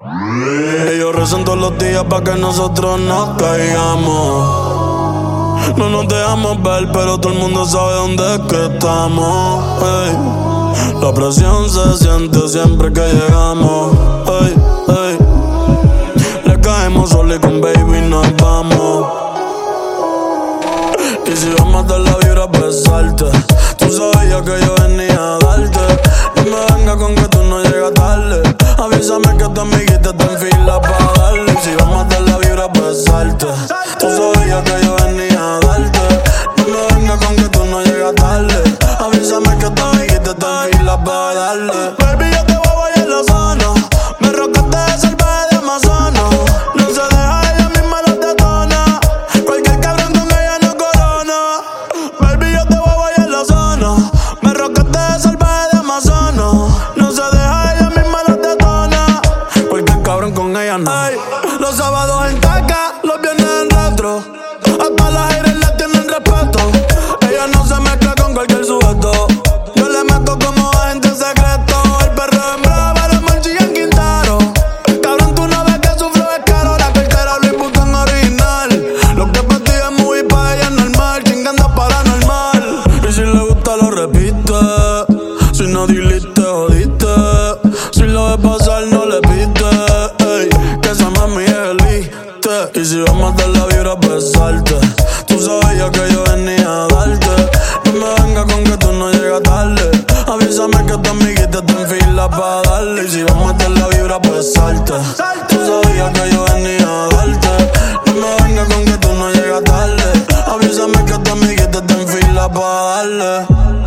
Ellos rezan todos los días para que nosotros no caigamos. No nos dejamos ver, pero todo el mundo sabe dónde es que estamos. La presión se siente siempre que llegamos. Le caemos solo y con baby nos vamos. Y si vamos a dar la vibra, besarte. Tú sabías que yo venía a darte. Avísame que tu amiguita está en fila para darle. Si vamos a dar la vibra, besarte. Tú sabías que yo venía a darte. No me venga con que tú no llegas tarde. Avísame que tu amiguita está en fila para darle. En retro. A todas las aires le tienen respeto. Ella no se mezcla con cualquier sujeto. Yo le meto como agente secreto. El perro en brava, los manchillas en Quintaro. Cabrón, tú no ves que su flow es caro. La cartera Louis Vuitton original. Lo que para ti es muy pa' ella normal. Chingando paranormal. Y si le gusta, lo repite. Si no diliste, jodiste. Si lo de pasar, no le piste. Ey, que esa mami es elite. Y si vamos a dar la vibra, besarte. Tú sabías que yo venía a darte. No me venga pues con que tú no llegas tarde. Avísame que tu amiguita te enfila para darle. Y si vamos a meter la vibra, pues salta. Tú sabías que yo venía a darte. No me venga con que tú no llegas tarde. Avísame que tu amiguita te enfila para darle.